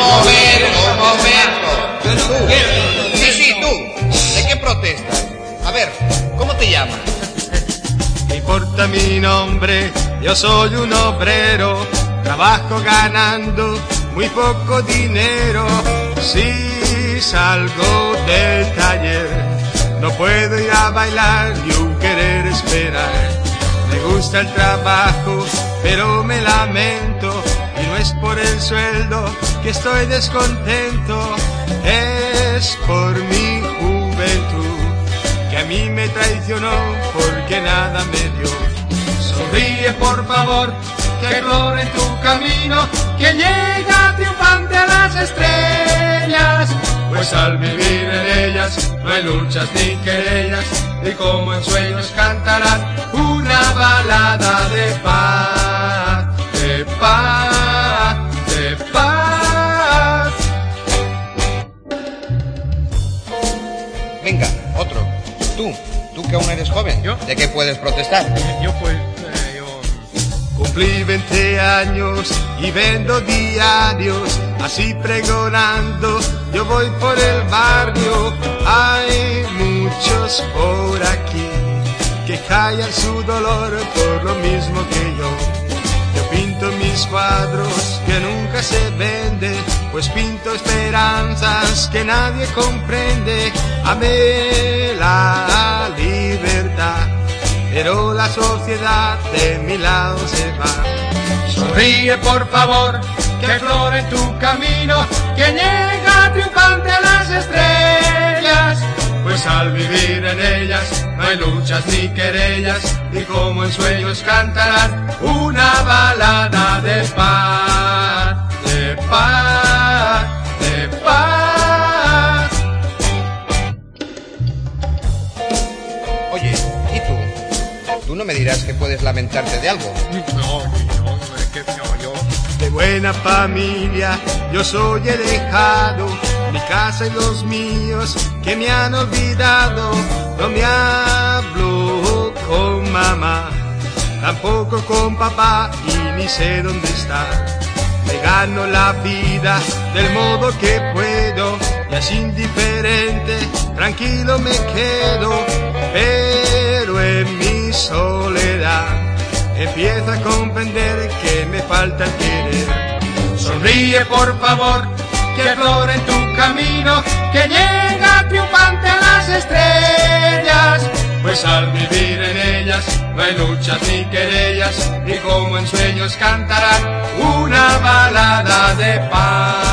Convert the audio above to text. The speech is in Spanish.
momento, un momento. Tú. Sí, sí, tú. ¿De qué protestas? A ver, ¿cómo te llamas? ¿Qué importa mi nombre? Yo soy un obrero, trabajo ganando muy poco dinero. Si salgo del taller, no puedo ir a bailar ni un querer esperar. Me gusta el trabajo, pero me lamento no es por el sueldo que estoy descontento, es por mi juventud que a mí me traicionó porque nada me dio. Sonríe por favor, que flor en tu camino, que llega triunfante a las estrellas. Pues al vivir en ellas no hay luchas ni querellas, y como en sueños cantarán una balada de paz, Venga, otro. Tú, tú que aún eres joven. ¿Yo? ¿De qué puedes protestar? Yo pues, eh, yo... Cumplí 20 años y vendo diarios, así pregonando, yo voy por el barrio, hay muchos por aquí que callan su dolor por lo mismo que yo. Yo pinto mis cuadros pues pinto esperanzas que nadie comprende. Amé la libertad, pero la sociedad de mi lado se va. Sonríe por favor, que flor en tu camino, que llega triunfante a las estrellas. Pues al vivir en ellas no hay luchas ni querellas y como en sueños cantarán una balada de paz, tú? ¿Tú no me dirás que puedes lamentarte de algo? No, no, es que no, yo. De buena familia, yo soy el dejado, mi casa y los míos que me han olvidado. No me hablo con mamá, tampoco con papá y ni sé dónde está. Me gano la vida del modo que puedo y así indiferente, tranquilo me quedo, empiezo a comprender que me falta el querer. Sonríe por favor, que flor en tu camino, que llega triunfante a las estrellas. Pues al vivir en ellas no hay luchas ni querellas, y como en sueños cantarán una balada de paz.